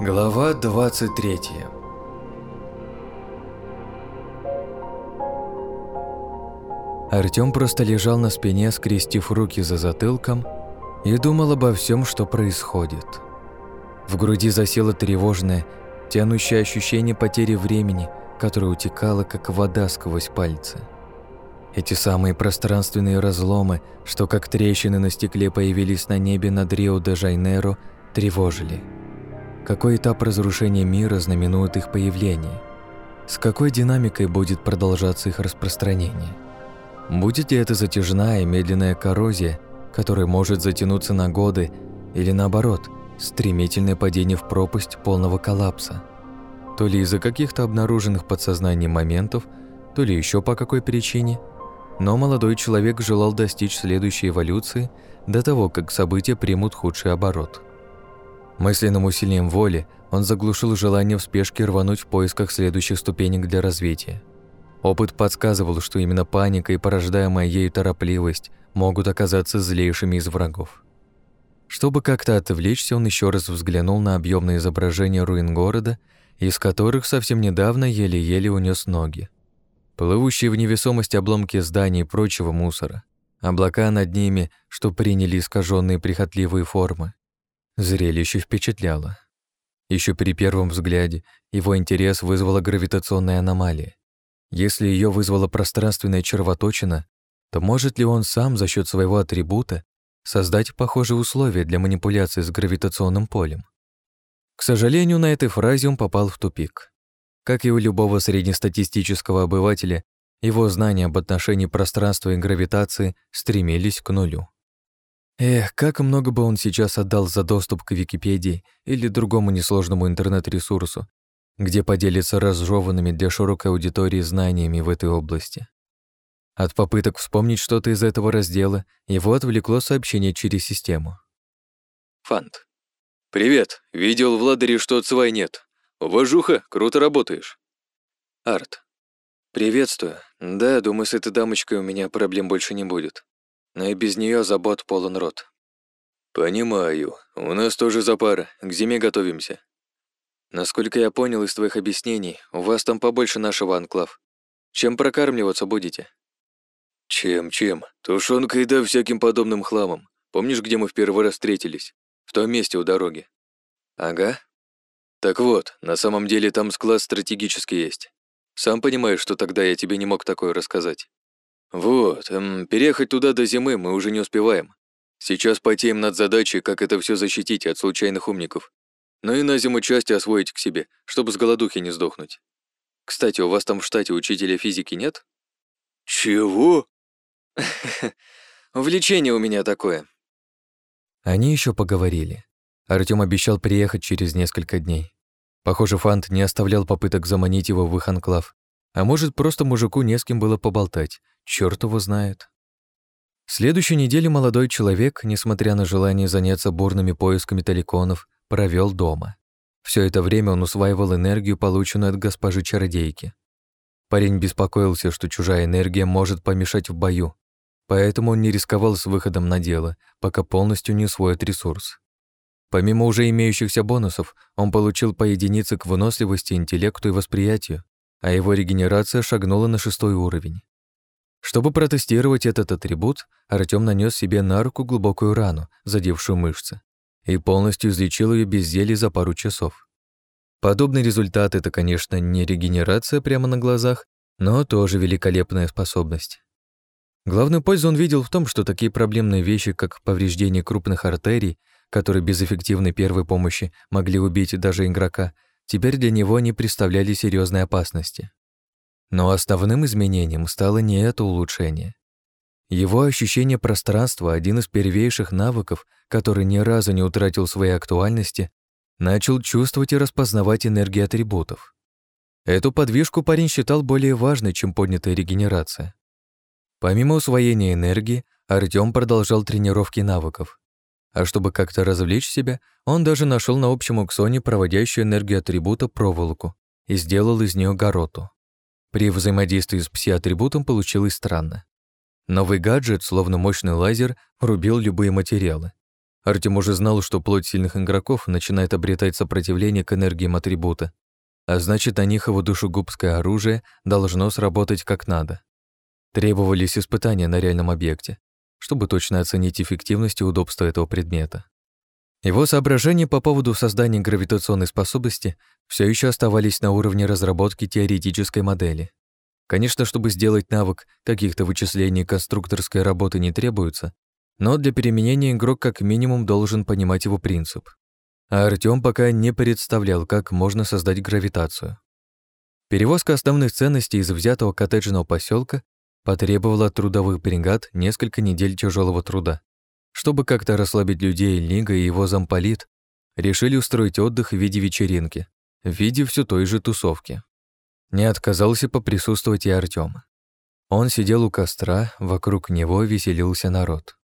Глава 23 Артём просто лежал на спине, скрестив руки за затылком, и думал обо всем, что происходит. В груди засело тревожное, тянущее ощущение потери времени, которое утекало, как вода сквозь пальцы. Эти самые пространственные разломы, что как трещины на стекле появились на небе над Рио-де-Жайнеро, тревожили. Какой этап разрушения мира знаменует их появление? С какой динамикой будет продолжаться их распространение? Будет ли это затяжная и медленная коррозия, которая может затянуться на годы, или наоборот, стремительное падение в пропасть полного коллапса? То ли из-за каких-то обнаруженных подсознанием моментов, то ли еще по какой причине, но молодой человек желал достичь следующей эволюции до того, как события примут худший оборот. Мысленным усилием воли он заглушил желание в спешке рвануть в поисках следующих ступенек для развития. Опыт подсказывал, что именно паника и порождаемая ею торопливость могут оказаться злейшими из врагов. Чтобы как-то отвлечься, он еще раз взглянул на объемное изображение руин города, из которых совсем недавно еле-еле унес ноги. Плывущие в невесомости обломки зданий и прочего мусора, облака над ними, что приняли искаженные прихотливые формы. Зрелище впечатляло. Еще при первом взгляде его интерес вызвала гравитационная аномалия. Если ее вызвала пространственная червоточина, то может ли он сам за счет своего атрибута создать похожие условия для манипуляции с гравитационным полем? К сожалению, на этой фразе он попал в тупик. Как и у любого среднестатистического обывателя, его знания об отношении пространства и гравитации стремились к нулю. Эх, как много бы он сейчас отдал за доступ к Википедии или другому несложному интернет-ресурсу, где поделится разжеванными для широкой аудитории знаниями в этой области. От попыток вспомнить что-то из этого раздела его отвлекло сообщение через систему. Фант. «Привет. Видел в ладере, что цвай нет. Уважуха, круто работаешь». Арт. «Приветствую. Да, думаю, с этой дамочкой у меня проблем больше не будет. Но и без нее забот полон рот». «Понимаю. У нас тоже запара. К зиме готовимся. Насколько я понял из твоих объяснений, у вас там побольше нашего анклав. Чем прокармливаться будете? Чем-чем? Тушенкой да всяким подобным хламом. Помнишь, где мы в первый раз встретились? В том месте у дороги. Ага. Так вот, на самом деле там склад стратегический есть. Сам понимаешь, что тогда я тебе не мог такое рассказать. Вот, эм, переехать туда до зимы мы уже не успеваем. Сейчас потеем над задачей, как это все защитить от случайных умников ну и на зиму части освоить к себе, чтобы с голодухи не сдохнуть. Кстати, у вас там в штате учителя физики нет? Чего? Увлечение у меня такое. Они еще поговорили. Артём обещал приехать через несколько дней. Похоже, Фант не оставлял попыток заманить его в их анклав. А может, просто мужику не с кем было поболтать. Чёрт его знает. В следующей неделе молодой человек, несмотря на желание заняться бурными поисками таликонов, провел дома. Все это время он усваивал энергию, полученную от госпожи-чародейки. Парень беспокоился, что чужая энергия может помешать в бою, поэтому он не рисковал с выходом на дело, пока полностью не усвоит ресурс. Помимо уже имеющихся бонусов, он получил по единице к выносливости, интеллекту и восприятию, а его регенерация шагнула на шестой уровень. Чтобы протестировать этот атрибут, Артём нанес себе на руку глубокую рану, задевшую мышцы и полностью излечил ее без зелий за пару часов. Подобный результат — это, конечно, не регенерация прямо на глазах, но тоже великолепная способность. Главную пользу он видел в том, что такие проблемные вещи, как повреждение крупных артерий, которые без эффективной первой помощи могли убить даже игрока, теперь для него не представляли серьезной опасности. Но основным изменением стало не это улучшение. Его ощущение пространства, один из первейших навыков, который ни разу не утратил своей актуальности, начал чувствовать и распознавать энергии атрибутов. Эту подвижку парень считал более важной, чем поднятая регенерация. Помимо усвоения энергии, Артём продолжал тренировки навыков. А чтобы как-то развлечь себя, он даже нашел на общем аукционе проводящую энергию атрибута проволоку и сделал из нее гороту. При взаимодействии с пси-атрибутом получилось странно. Новый гаджет, словно мощный лазер, рубил любые материалы. Артем уже знал, что плоть сильных игроков начинает обретать сопротивление к энергиям атрибута, а значит, на них его душегубское оружие должно сработать как надо. Требовались испытания на реальном объекте, чтобы точно оценить эффективность и удобство этого предмета. Его соображения по поводу создания гравитационной способности все еще оставались на уровне разработки теоретической модели. Конечно, чтобы сделать навык, каких-то вычислений конструкторской работы не требуется, но для применения игрок как минимум должен понимать его принцип. А Артём пока не представлял, как можно создать гравитацию. Перевозка основных ценностей из взятого коттеджного поселка потребовала от трудовых бригад несколько недель тяжелого труда. Чтобы как-то расслабить людей, Лига и его замполит решили устроить отдых в виде вечеринки, в виде все той же тусовки. Не отказался поприсутствовать и Артём. Он сидел у костра, вокруг него веселился народ.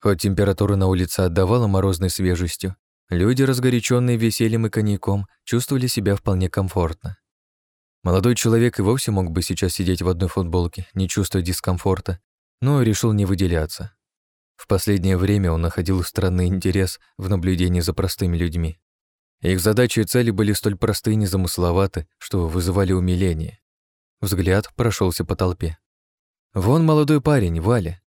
Хоть температура на улице отдавала морозной свежестью, люди, разгоряченные весельем и коньяком, чувствовали себя вполне комфортно. Молодой человек и вовсе мог бы сейчас сидеть в одной футболке, не чувствуя дискомфорта, но решил не выделяться. В последнее время он находил странный интерес в наблюдении за простыми людьми. Их задачи и цели были столь просты и незамысловаты, что вызывали умиление. Взгляд прошелся по толпе. Вон молодой парень, Валя,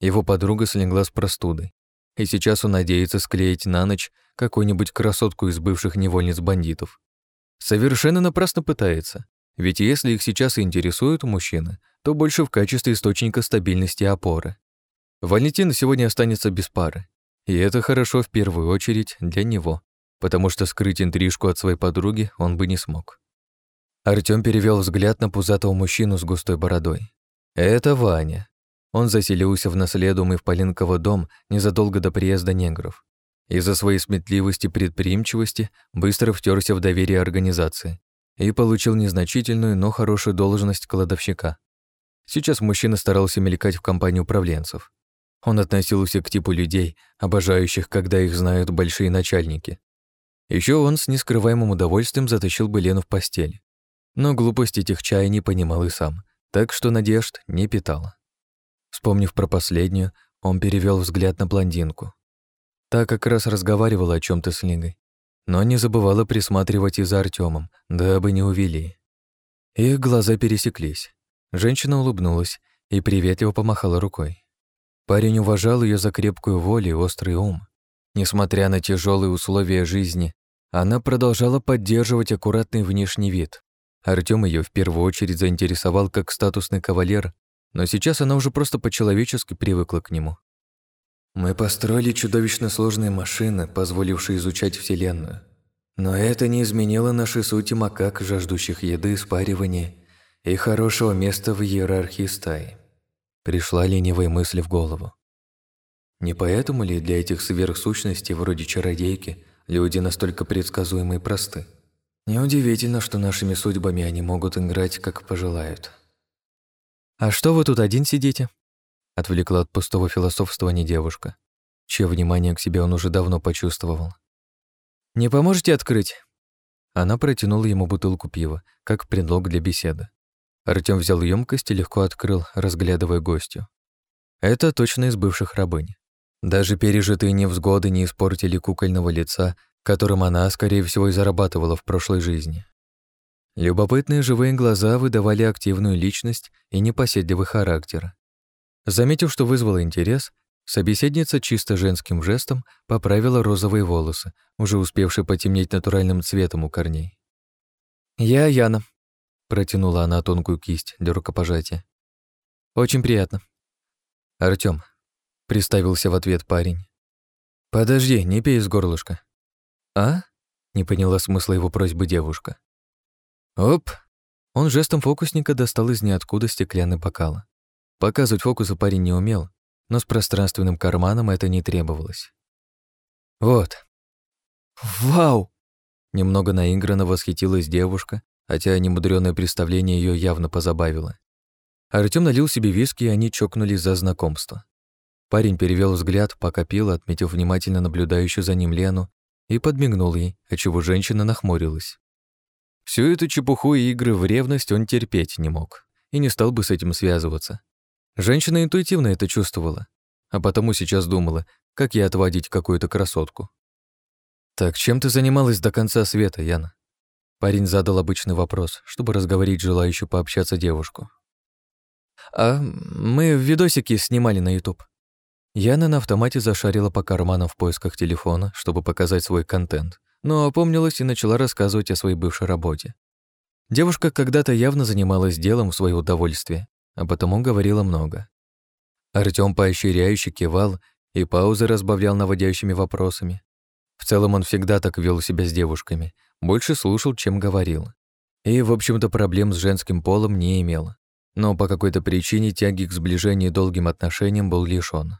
его подруга слегла с простудой, и сейчас он надеется склеить на ночь какую-нибудь красотку из бывших невольниц бандитов. Совершенно напрасно пытается, ведь если их сейчас и интересуют мужчины, то больше в качестве источника стабильности и опоры. Валентин сегодня останется без пары, и это хорошо в первую очередь для него, потому что скрыть интрижку от своей подруги он бы не смог. Артём перевел взгляд на пузатого мужчину с густой бородой. Это Ваня, он заселился в наследуемый в Полинково дом незадолго до приезда негров. Из-за своей сметливости и предприимчивости быстро втерся в доверие организации и получил незначительную, но хорошую должность кладовщика. Сейчас мужчина старался мелькать в компании управленцев. Он относился к типу людей, обожающих, когда их знают большие начальники. Еще он с нескрываемым удовольствием затащил бы Лену в постель. Но глупость этих не понимал и сам, так что надежд не питал. Вспомнив про последнюю, он перевел взгляд на блондинку. Та как раз разговаривала о чем то с Лигой, но не забывала присматривать и за Артемом, дабы не увели. Их глаза пересеклись. Женщина улыбнулась и приветливо помахала рукой. Парень уважал ее за крепкую волю и острый ум. Несмотря на тяжелые условия жизни, она продолжала поддерживать аккуратный внешний вид. Артем ее в первую очередь заинтересовал как статусный кавалер, но сейчас она уже просто по-человечески привыкла к нему. Мы построили чудовищно сложные машины, позволившие изучать Вселенную. Но это не изменило нашей сути макак, жаждущих еды, спаривания и хорошего места в иерархии стаи. Пришла ленивая мысль в голову. Не поэтому ли для этих сверхсущностей, вроде чародейки, люди настолько предсказуемы и просты? Неудивительно, что нашими судьбами они могут играть, как пожелают. «А что вы тут один сидите?» Отвлекла от пустого философствования девушка, чье внимание к себе он уже давно почувствовал. «Не поможете открыть?» Она протянула ему бутылку пива, как предлог для беседы. Артём взял емкость и легко открыл, разглядывая гостю. Это точно из бывших рабынь. Даже пережитые невзгоды не испортили кукольного лица, которым она, скорее всего, и зарабатывала в прошлой жизни. Любопытные живые глаза выдавали активную личность и непоседливый характер. Заметив, что вызвало интерес, собеседница чисто женским жестом поправила розовые волосы, уже успевшие потемнеть натуральным цветом у корней. «Я Яна», — протянула она тонкую кисть для рукопожатия. «Очень приятно». «Артём», — приставился в ответ парень. «Подожди, не пей из горлышка». «А?» — не поняла смысла его просьбы девушка. Оп! Он жестом фокусника достал из ниоткуда стеклянный бокал. Показывать фокусы парень не умел, но с пространственным карманом это не требовалось. Вот. Вау! Немного наигранно восхитилась девушка, хотя немудрёное представление ее явно позабавило. Артём налил себе виски, и они чокнулись за знакомство. Парень перевел взгляд, пока пил, отметив внимательно наблюдающую за ним Лену, и подмигнул ей, отчего женщина нахмурилась. Всю эту чепуху и игры в ревность он терпеть не мог и не стал бы с этим связываться. Женщина интуитивно это чувствовала, а потому сейчас думала, как и отводить какую-то красотку. «Так чем ты занималась до конца света, Яна?» Парень задал обычный вопрос, чтобы разговорить желающую пообщаться девушку. «А мы видосики снимали на YouTube». Яна на автомате зашарила по карманам в поисках телефона, чтобы показать свой контент, но опомнилась и начала рассказывать о своей бывшей работе. Девушка когда-то явно занималась делом в свое удовольствие, а потому говорила много. Артём поощряюще кивал и паузы разбавлял наводящими вопросами. В целом он всегда так вел себя с девушками, больше слушал, чем говорил. И, в общем-то, проблем с женским полом не имел. Но по какой-то причине тяги к сближению и долгим отношениям был лишён.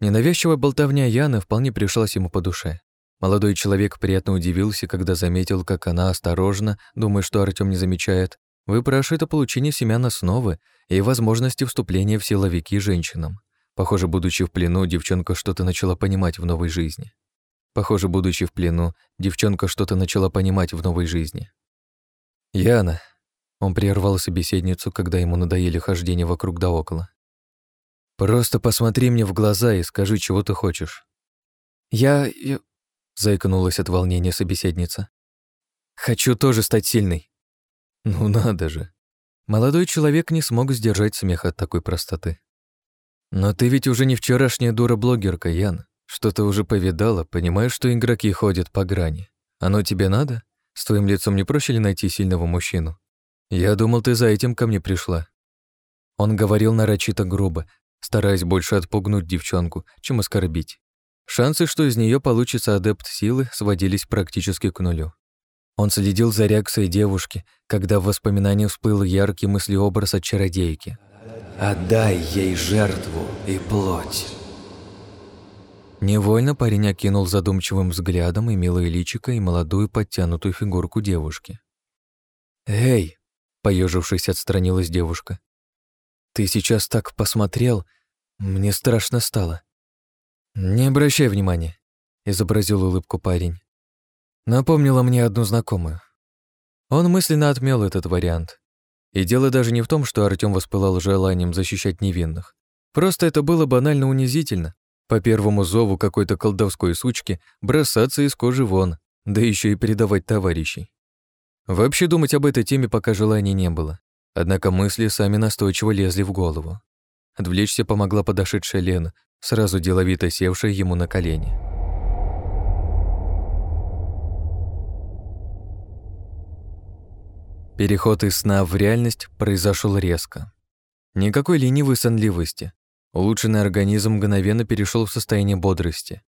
Ненавязчивая болтовня Яны вполне пришлась ему по душе. Молодой человек приятно удивился, когда заметил, как она осторожно, думая, что Артём не замечает, выпрашивает о получении семян основы и возможности вступления в силовики женщинам. Похоже, будучи в плену, девчонка что-то начала понимать в новой жизни. Похоже, будучи в плену, девчонка что-то начала понимать в новой жизни. «Яна», — он прервал собеседницу, когда ему надоели хождение вокруг да около. «Просто посмотри мне в глаза и скажи, чего ты хочешь». Я... заикнулась от волнения собеседница. «Хочу тоже стать сильной». «Ну надо же». Молодой человек не смог сдержать смех от такой простоты. «Но ты ведь уже не вчерашняя дура-блогерка, Ян. Что-то уже повидала, понимаешь, что игроки ходят по грани. Оно тебе надо? С твоим лицом не проще ли найти сильного мужчину? Я думал, ты за этим ко мне пришла». Он говорил нарочито грубо, стараясь больше отпугнуть девчонку, чем оскорбить. Шансы, что из нее получится адепт силы, сводились практически к нулю. Он следил за реакцией девушки, когда в воспоминаниях всплыл яркий мыслеобраз от чародейки. Отдай ей жертву и плоть. Невольно парень окинул задумчивым взглядом и милое личико, и молодую подтянутую фигурку девушки. «Эй!» — поежившись, отстранилась девушка. «Ты сейчас так посмотрел, мне страшно стало». «Не обращай внимания», — изобразил улыбку парень. Напомнила мне одну знакомую. Он мысленно отмел этот вариант. И дело даже не в том, что Артём воспылал желанием защищать невинных. Просто это было банально унизительно. По первому зову какой-то колдовской сучки бросаться из кожи вон, да еще и передавать товарищей. Вообще думать об этой теме пока желания не было. Однако мысли сами настойчиво лезли в голову. Отвлечься помогла подошедшая Лена, сразу деловито севшая ему на колени. Переход из сна в реальность произошел резко. Никакой ленивой сонливости. Улучшенный организм мгновенно перешел в состояние бодрости.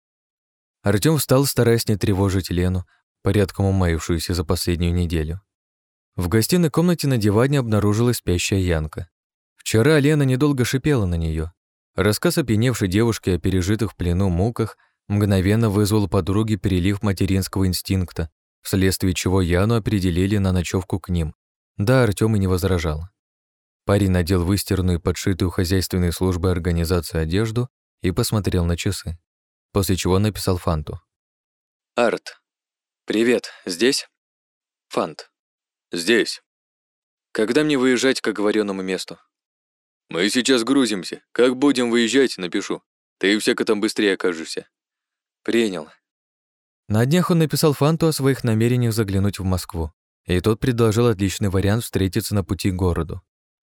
Артём встал, стараясь не тревожить Лену, порядком умаившуюся за последнюю неделю. В гостиной комнате на диване обнаружилась спящая Янка. Вчера Лена недолго шипела на нее. Рассказ опьяневшей девушки о пережитых в плену муках мгновенно вызвал подруге перелив материнского инстинкта, вследствие чего Яну определили на ночевку к ним. Да, Артём и не возражал. Парень надел выстиранную подшитую хозяйственной службой организацию одежду и посмотрел на часы, после чего написал Фанту. «Арт, привет, здесь?» «Фант, здесь. Когда мне выезжать к оговоренному месту?» «Мы сейчас грузимся. Как будем выезжать, напишу. Ты всяко там быстрее окажешься». «Принял», на днях он написал Фанту о своих намерениях заглянуть в Москву, и тот предложил отличный вариант встретиться на пути к городу.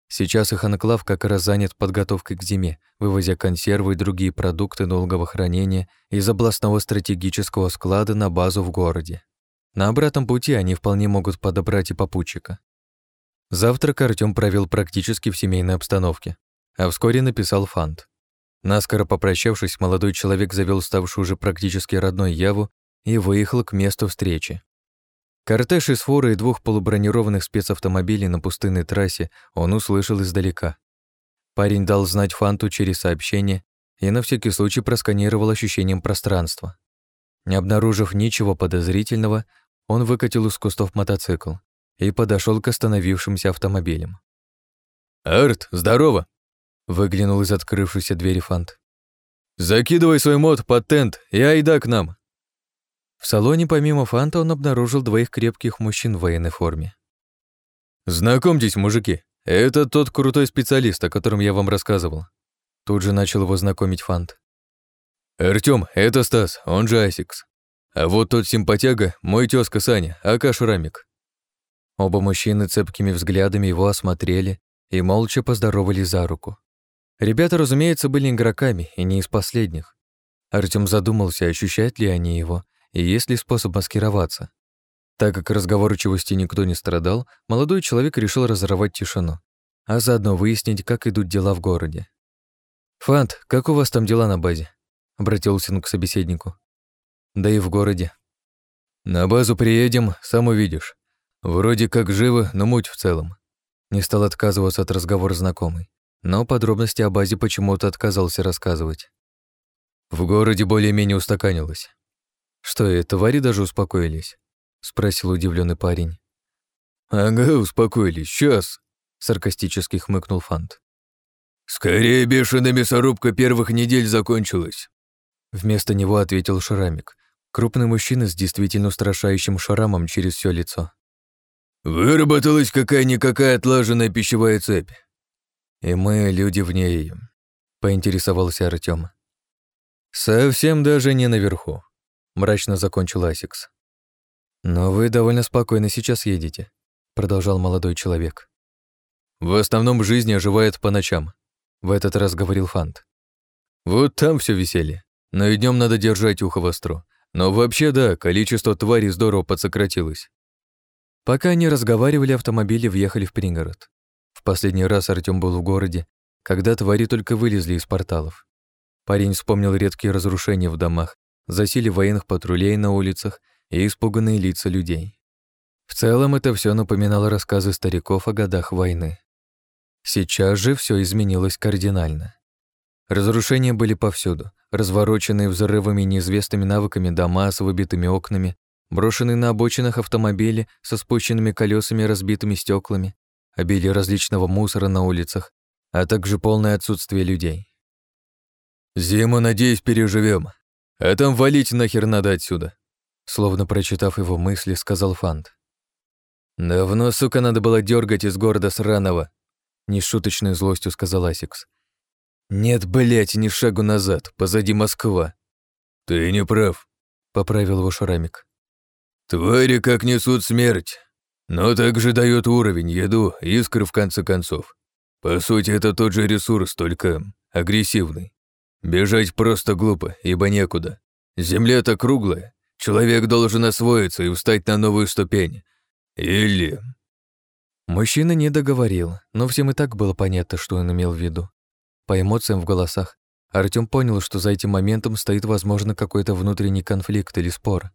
Сейчас их анклав как раз занят подготовкой к зиме, вывозя консервы и другие продукты долгого хранения из областного стратегического склада на базу в городе. На обратном пути они вполне могут подобрать и попутчика. Завтрак Артём провел практически в семейной обстановке, а вскоре написал фант. Наскоро попрощавшись, молодой человек завел ставшую уже практически родной Яву и выехал к месту встречи. Кортеж из фуры и двух полубронированных спецавтомобилей на пустынной трассе он услышал издалека. Парень дал знать Фанту через сообщение и на всякий случай просканировал ощущением пространства. Не обнаружив ничего подозрительного, он выкатил из кустов мотоцикл и подошел к остановившимся автомобилям. «Арт, здорово!» — выглянул из открывшейся двери Фант. «Закидывай свой мод под тент и айда к нам!» В салоне помимо Фанта он обнаружил двоих крепких мужчин в военной форме. «Знакомьтесь, мужики, это тот крутой специалист, о котором я вам рассказывал». Тут же начал его знакомить Фант. Артём, это Стас, он же Асикс. А вот тот симпатяга — мой тёзка Саня, aka Шрамик». Оба мужчины цепкими взглядами его осмотрели и молча поздоровались за руку. Ребята, разумеется, были игроками, и не из последних. Артём задумался, ощущают ли они его, и есть ли способ маскироваться. Так как разговорчивости никто не страдал, молодой человек решил разорвать тишину, а заодно выяснить, как идут дела в городе. «Фант, как у вас там дела на базе?» — обратился он к собеседнику. «Да и в городе». «На базу приедем, сам увидишь. Вроде как живо, но муть в целом». Не стал отказываться от разговора знакомый, но подробности о базе почему-то отказался рассказывать. В городе более-менее устаканилось. Что, и твари даже успокоились? спросил удивленный парень. Ага, успокоились, сейчас, саркастически хмыкнул Фант. Скорее бешеная мясорубка первых недель закончилась. Вместо него ответил Шрамик, крупный мужчина с действительно устрашающим шрамом через все лицо. Выработалась какая-никакая отлаженная пищевая цепь. И мы люди в ней, поинтересовался Артём. Совсем даже не наверху, мрачно закончил Асикс. Но вы довольно спокойно сейчас едете, продолжал молодой человек. В основном жизнь оживает по ночам, в этот раз говорил Фант. Вот там все веселье. Но и днем надо держать ухо востро. Но вообще да, количество тварей здорово подсократилось. Пока они разговаривали, автомобили въехали в пригород. В последний раз Артём был в городе, когда твари только вылезли из порталов. Парень вспомнил редкие разрушения в домах, засилие военных патрулей на улицах и испуганные лица людей. В целом это все напоминало рассказы стариков о годах войны. Сейчас же все изменилось кардинально. Разрушения были повсюду, развороченные взрывами неизвестными навыками дома с выбитыми окнами, брошенные на обочинах автомобили со спущенными колесами и разбитыми стеклами, обилие различного мусора на улицах, а также полное отсутствие людей. «Зиму, надеюсь, переживем, а там валить нахер надо отсюда», словно прочитав его мысли, сказал Фант. «Давно, сука, надо было дергать из города сраного», Нешуточной злостью сказал Асикс. «Нет, блять, ни шагу назад, позади Москва». «Ты не прав», — поправил его Шрамик. «Твари как несут смерть, но также дают уровень, еду, искры в конце концов. По сути, это тот же ресурс, только агрессивный. Бежать просто глупо, ибо некуда. Земля-то круглая, человек должен освоиться и встать на новую ступень. Или Мужчина не договорил, но всем и так было понятно, что он имел в виду. По эмоциям в голосах Артём понял, что за этим моментом стоит, возможно, какой-то внутренний конфликт или спор,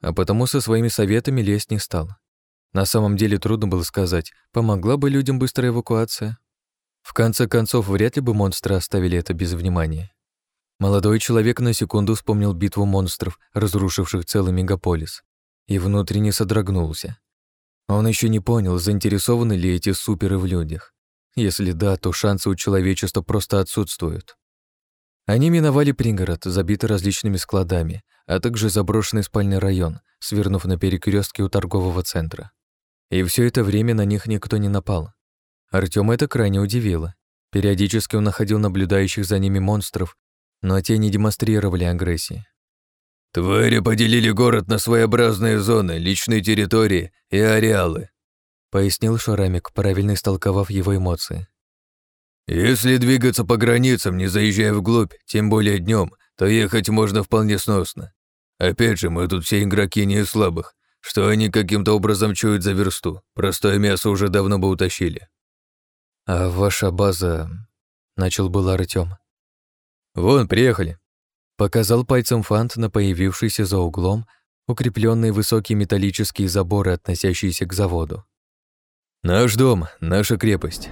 а потому со своими советами лезть не стал. На самом деле трудно было сказать, помогла бы людям быстрая эвакуация. В конце концов, вряд ли бы монстры оставили это без внимания. Молодой человек на секунду вспомнил битву монстров, разрушивших целый мегаполис, и внутренне содрогнулся. Он еще не понял, заинтересованы ли эти суперы в людях. Если да, то шансы у человечества просто отсутствуют. Они миновали пригород, забитый различными складами, а также заброшенный спальный район, свернув на перекрестке у торгового центра. И все это время на них никто не напал. Артём это крайне удивило. Периодически он находил наблюдающих за ними монстров, но те не демонстрировали агрессии. «Твари поделили город на своеобразные зоны, личные территории и ареалы», пояснил Шарамик, правильно истолковав его эмоции. «Если двигаться по границам, не заезжая вглубь, тем более днем, то ехать можно вполне сносно. Опять же, мы тут все игроки не из слабых, что они каким-то образом чуют за версту. Простое мясо уже давно бы утащили». «А ваша база...» — начал был Артём. «Вон, приехали», Показал пальцем фант на появившийся за углом укрепленные высокие металлические заборы, относящиеся к заводу. «Наш дом, наша крепость.